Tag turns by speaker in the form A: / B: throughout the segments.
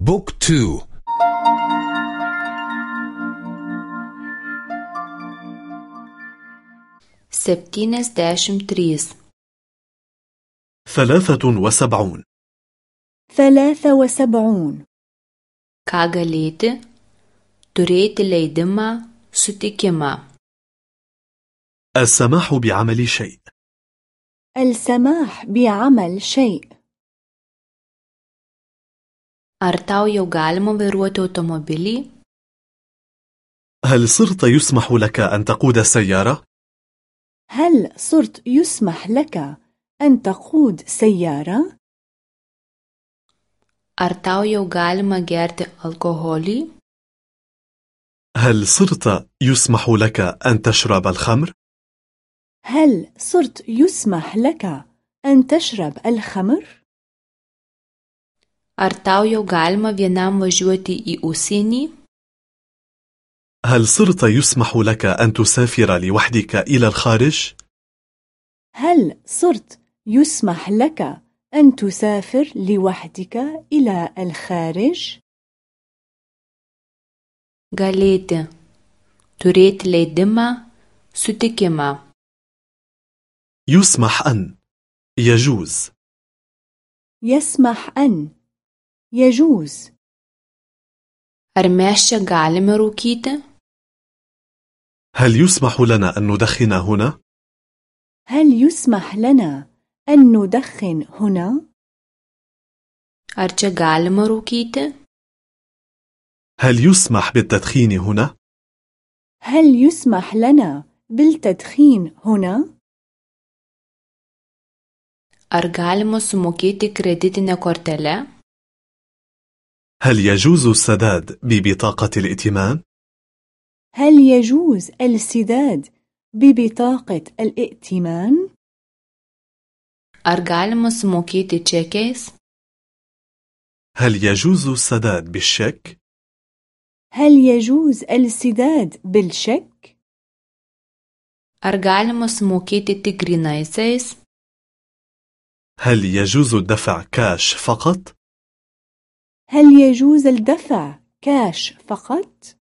A: book
B: two. septyniasdešimt trys.
C: ثلاثة وسبعون.
D: ثلاثة وسبعون.
B: ką galėti turėti leidimą sutikimą
C: السماح بعمل شيء.
D: السماح بعمل شيء.
B: Ar tau jau galima vairuoti automobilį
C: هل صرت يسمح لك أن تقود سيارة؟
D: هل صرت يسمح لك أن تقود سيارة؟
B: ar tau jau galima gerti alkoholį
C: هل صرت يسمح لك أن تشرب الخمر؟
D: هل صرت يسمح لك أن تشرب الخمر؟
B: Ar tau jau galima vienam važiuoti į užsienį?
C: هل صرت يسمح لك أن تسافر لوحدك إلى الخارج؟
D: هل صرت يسمح لك أن تسافر لوحدك إلى الخارج؟
B: galėti. Turėti leidimą sutikimą.
C: يسمح أن. يجوز.
D: يسمح أن. يجوز
B: ar mes čia galime rūkyti
C: هل يسمح لنا أن ندخن هنا؟
D: هل يسمح لنا أن ندخن هنا؟
B: ar čia galima rūkyti
C: هل يسمح بالتدخين هنا؟
D: هل يسمح لنا بالتدخين هنا؟
B: ar galima sumokėti kreditinę kortelę
C: هل يجوز السداد ببطاقة الائتمان؟
D: هل يجوز السداد ببطاقة الائتمان؟
B: ar galima sumokėti čekiais
C: هل يجوز السداد بالشيك؟
D: هل يجوز السداد بالشيك؟
B: ar galima sumokėti tik
C: هل يجوز الدفع كاش فقط؟
D: هل يجوز الدفع كاش فقط؟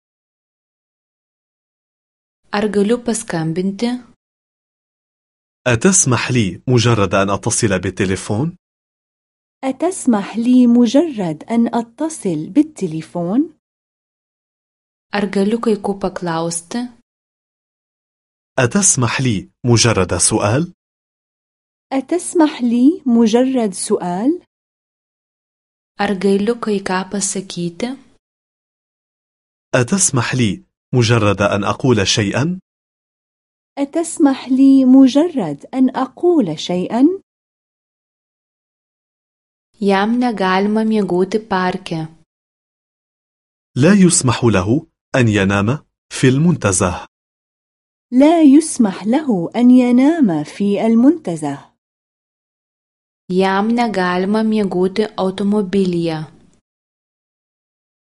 B: ar galiu paskambinti
C: أتسمح لي مجرد أن أتصل بالتليفون؟
D: أتسمح لي مجرد أن أتصل بالتليفون؟
B: ar galiu kai ko paklausti
C: أتسمح لي مجرد سؤال؟
D: أتسمح لي مجرد سؤال؟
B: Ar galiu kai ką pasakyti
C: أتسمح لي مجرد أن أقول شيئا؟
D: أتسمح لي مجرد أن أقول شيئا؟
B: jam negalima miegoti parke
C: لا يسمح له أن ينام في المنتزه
D: لا يسمح له أن ينام في المنتزه
B: jam negalima miegoti automobilyje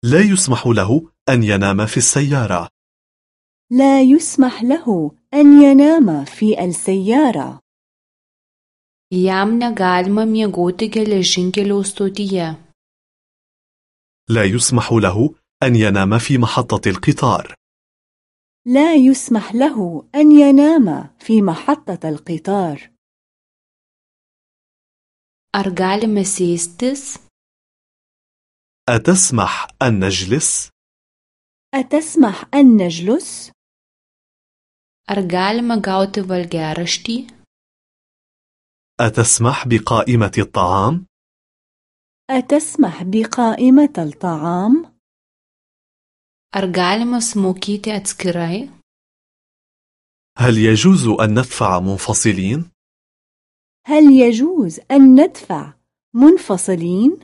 C: لا يسمح له أن ينام في السيارة.
D: لا يسمح له أن ينام في السيارة.
B: Jam negalima miegoti geležinkelio stotyje
C: لا يسمح له أن ينام في محطة القطار.
D: لا يسمح له أن ينام في محطة القطار.
B: Ar galime sėstis
C: أتسمح أن نجلس؟
D: أتسمح أن نجلس؟
B: ar galima gauti valgiaraštį
C: أتسمح بقائمة الطعام؟
D: أتسمح بقائمة الطعام؟
B: ar galima sumokėti atskirai
C: هل يجوز أن ندفع منفصلين؟
D: هل يجوز أن ندفع منفصلين؟